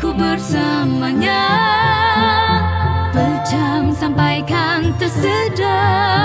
ku bersamanya. Pecam sampaikan tersedar